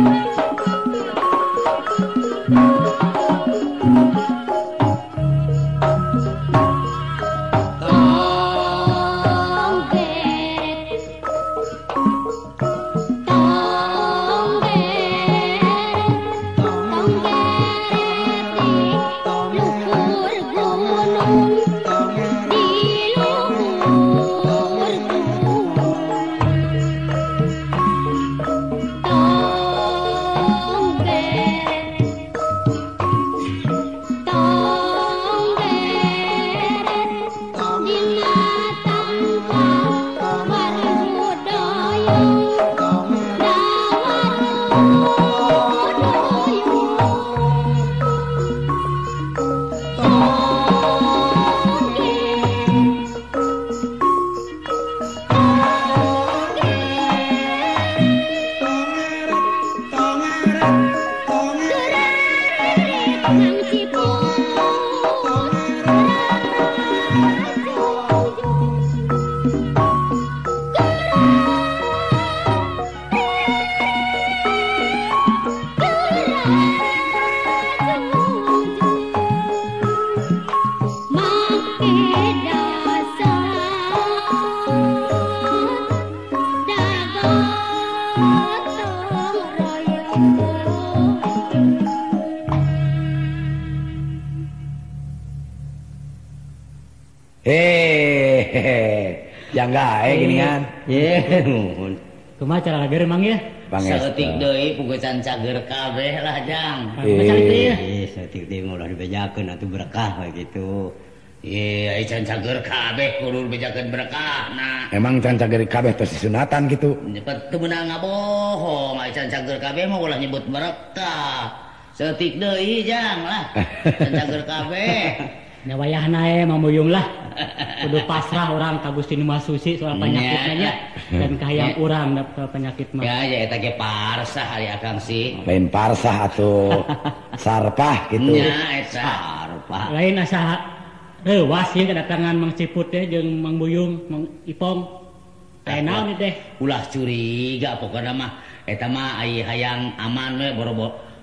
Thank um, you. hehe yang ga eh, gini kan cuma cara lagi remang ya bangtik Do pu cangerkabeh Rajang merekakah gitukabehken mereka emangkabeh tersisatan gitunyemenang maulah nyebut mereka setik Doi jangan kabeh wayah nae membuyung lah pasar orang kagustinuma Sushi penyakitnya dan kayakang kurangrang penyakitparsa atau sarpani lesnya kedatangan mengciput mengbuyung mengom deh curiga hayang aman borbo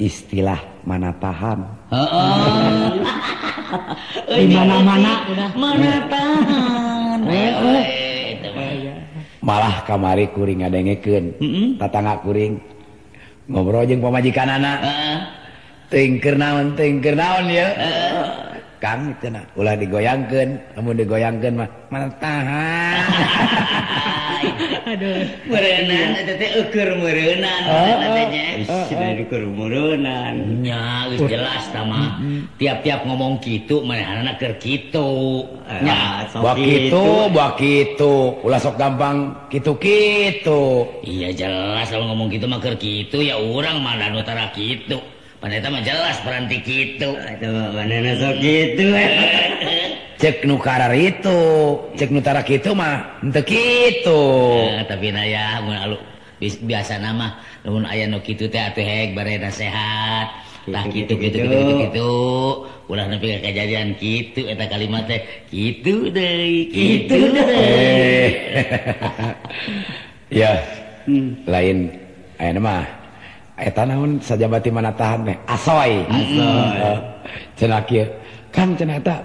istilah mana taham mana-mana malah kamari kuring adegeken patangga kuring ngo brojeng pemajikan anaktingkerun kan lah digoyangkan kamu digoyangkan mana taham haha merenya ah, ah. ah, jelas sama tiap-tiap ngomong gitu menker gitu itu bak itu ulasok gampang gitu-kitu Iya jelas kalau ngomong gitu makeer gitu ya orang mana utara gitu pada jelas perhenti itu itu gitu k Nukara itu cek nutara gitu mah untuk gitu tapi biasa nama namun ayaki sehat gitu gitu u kejaan gitu kalimat gitu lain mah aya tanahun saja bat mana tahan aso kan ternyata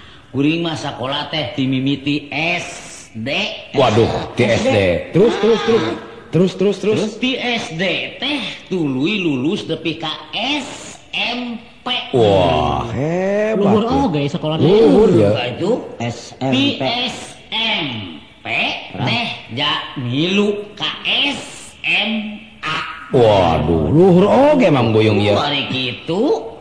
Kuring mah sekolah teh dimimiti SD. Waduh, di SD. Terus terus terus. Terus terus terus. Terus di SD teh tului lulus tapi ka SMP. Wah, hebat. Luhur guys ya sekolah teh. Luhur ya. Baju SMP. Di SMP teh ja milu ka SMA. Waduh, luhur oh Mang Boyong ya, Bari gitu.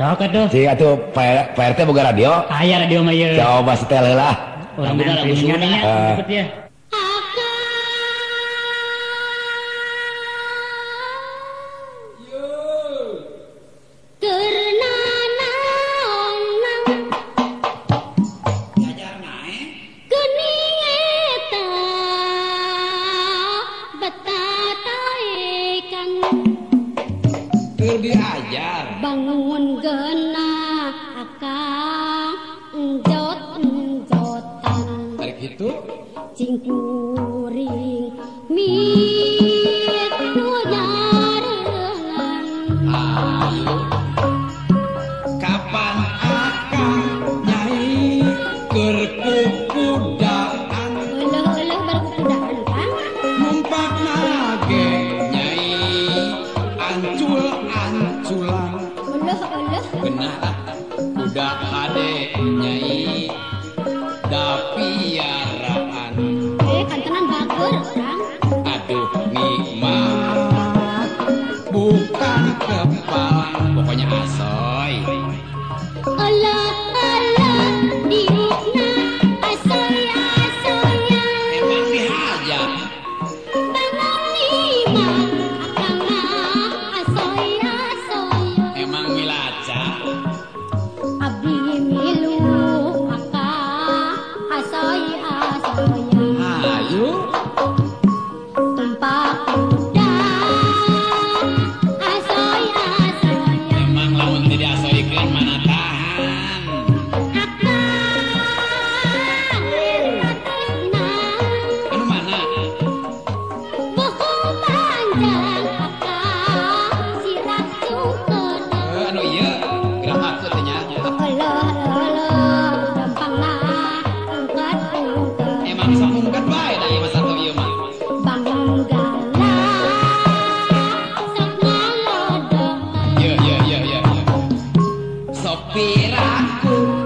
radio ah, radio bibir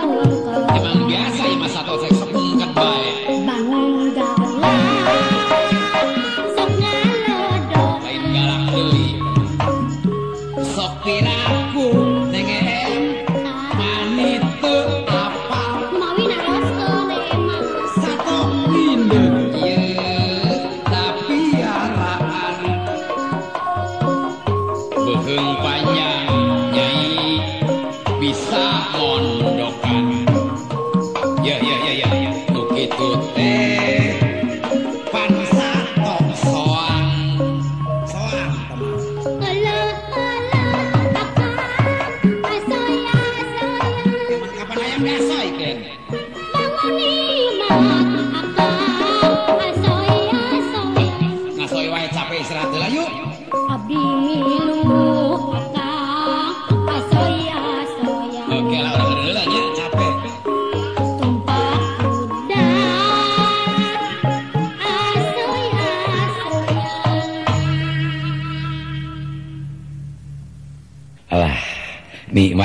Thank you.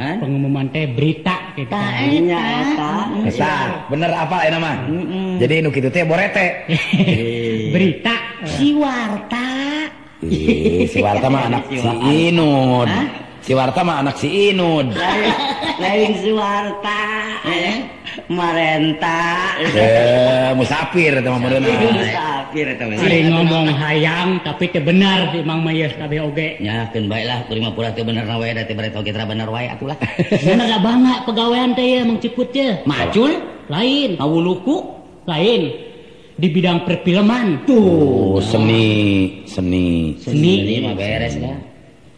Kan? Pengumuman teh berita kita. Gitu. Eh, iya, eta. Iya. bener apa ya nama Jadi nu kitu teh borete. Iya. berita siwarta. si siwarta iya, mah anak si Inun. Si Warta mah anak si Inud lain Si hmm? eh? marenta eh, musafir teman mudana musafir teman hari ngomong hayang tapi teu benar di Mang Mayas kabeh oge ya keun baiklah kuring mah pura teu bener na wae da teu bener oge bener wae atulah da bangga pegawean teh ya Mang Ciput teh ya? macul lain ngawuluku lain di bidang perfilman tuh seni seni seni, seni, mah beres lah.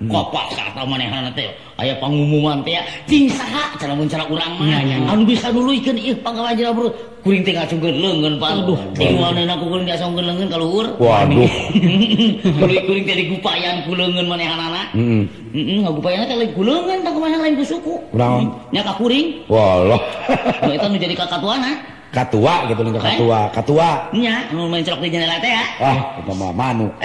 Hmm. kopak kata manehna teh ya. ayah pengumuman teh cing ya. saha cara mun cara urang mah ya, ya, ya. anu bisa duluikeun ieu pangawa jera bro kuring tinggal ngacungkeun leungeun pan aduh tiwanana aku kuring diasongkeun leungeun ka luhur waduh kuring kuring teh digupayan ku leungeun manehanna heeh hmm. heeh ngagupayan teh lain ku leungeun tah kumaha lain ku suku naon hmm, nya kuring walah eta nu jadi kakatuana katua gitu nih eh? katua katua nya mau main cerok di jendela teh ya wah mah manuk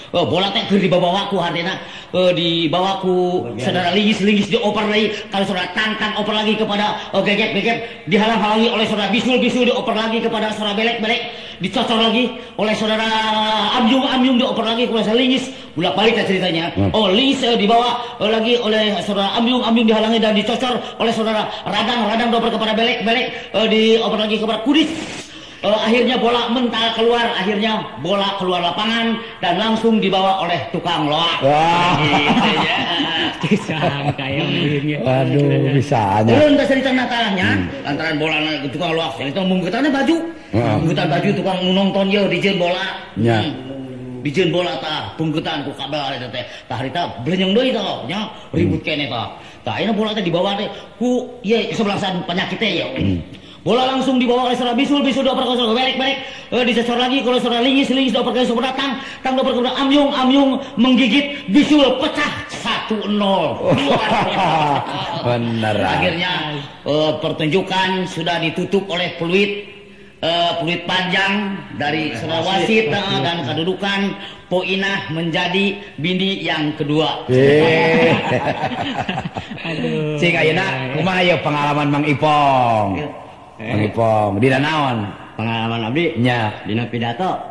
Oh, bola teh keur dibawaku hartina uh, eh, dibawaku oh, aku iya. saudara linggis-linggis dioper lagi kalau saudara tantang oper lagi kepada uh, geget geget dihalang-halangi oleh saudara bisul-bisul dioper lagi kepada saudara belek-belek dicocor lagi oleh saudara amyung-amyung dioper lagi kepada saudara linggis gula balik ceritanya hmm. oh linggis uh, eh, dibawa uh, lagi oleh saudara amyung-amyung dihalangi dan dicocor oleh saudara radang-radang dioper kepada belek-belek uh, dioper lagi kepada kudis Uh, akhirnya bola mental keluar, akhirnya bola keluar lapangan dan langsung dibawa oleh tukang loak. Wah. Gitu ya. kayak Aduh, gitu ya. bisa aja. Belum cerita natahnya, hmm. lantaran bola tukang loak, cerita mungkitannya baju. Hmm. Mungkitan baju tukang nonton ya dijen bola. Ya. Hmm. Dijen bola tah, pungkitan ku kabel itu teh. Tah harita belenyeng deui tah, nya ribut hmm. kene tah. Tah ayeuna bola teh dibawa teh ku ieu kesebelasan penyakitnya ya. Hmm. Bola langsung dibawa oleh Saudara Bisul, Bisul dioper ke Saudara Berik, Berik. eh, disesor lagi kalau Saudara Lingis, Lingis dioper ke Saudara Tang, Tang dioper ke Amyung, Amyung menggigit, Bisul pecah 1-0. Benar. Akhirnya eh, pertunjukan sudah ditutup oleh peluit eh, peluit panjang dari Serawasi Wasit dan kedudukan Inah menjadi bini yang kedua. Eh. Cing ayeuna rumah ya pengalaman Mang Ipong? Iya eh. pengipong dina naon pengalaman abdi nya dina pidato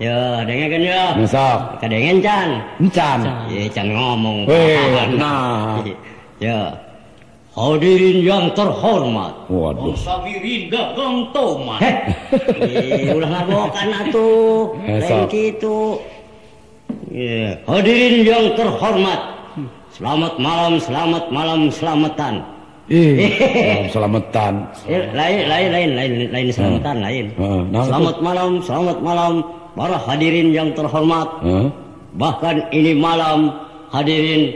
Ya, dengarkan ya. Masak. Kadengen chan, chan, Ye, Chan ngomong. Weh, nah. Ya. Hadirin yang terhormat. Waduh. Sabirin gagang tomat. Eh, ulah ngabokan atuh. Lain gitu. Ya. Hadirin yang terhormat. Selamat malam, selamat malam, selamatan. Ih, selamatan. Lain, lain, lain, lain, lain, selamatan, lain. Selamat malam, selamat malam, para hadirin yang terhormat, hmm? bahkan ini malam hadirin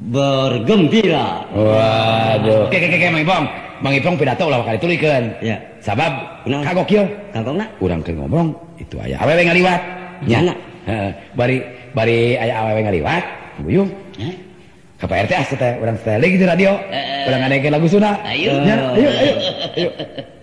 bergembira. Waduh. Oke, oke, oke, Mang Ipong. Mang Ipong pidato ulah kali tulikeun. Ya. Sabab nah. kagokil. nak. Urang keur ngomong itu aya awewe ngaliwat. Ya. Nah. Bari bari aya awewe ngaliwat, buyung. Eh? Ke PRT ah teh urang teh lagi di radio. Eh, eh. Urang ngadekeun lagu Sunda. Ayo. Ya, ayo, ayo. ayo.